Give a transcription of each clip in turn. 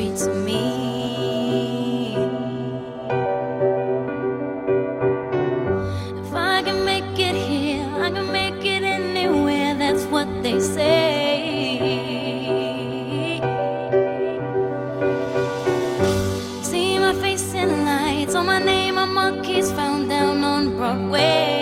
treats me. If I can make it here, I can make it anywhere, that's what they say. See my face in lights, on my name, on monkeys found down on Broadway.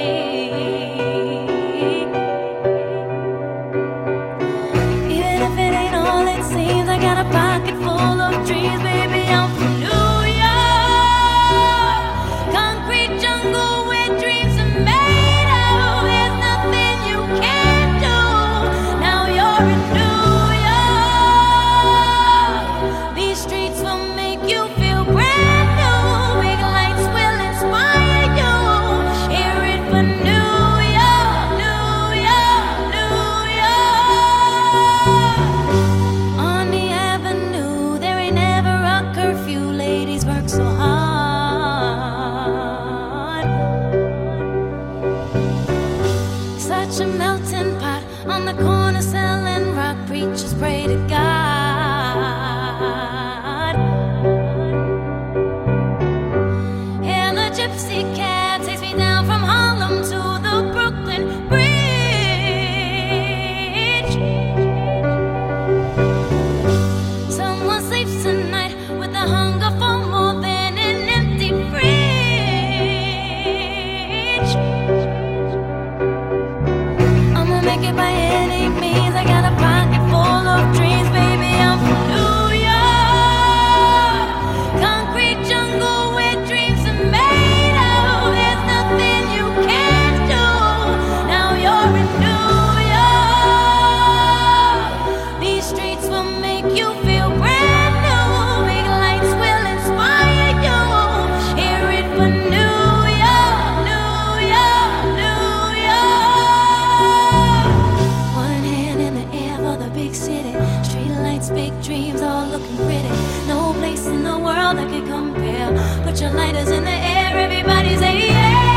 Such a melting pot on the corner selling rock. Preachers pray to God. Cab takes me down from Harlem looking pretty. No place in the world that could compare. Put your lighters in the air, everybody's a yeah.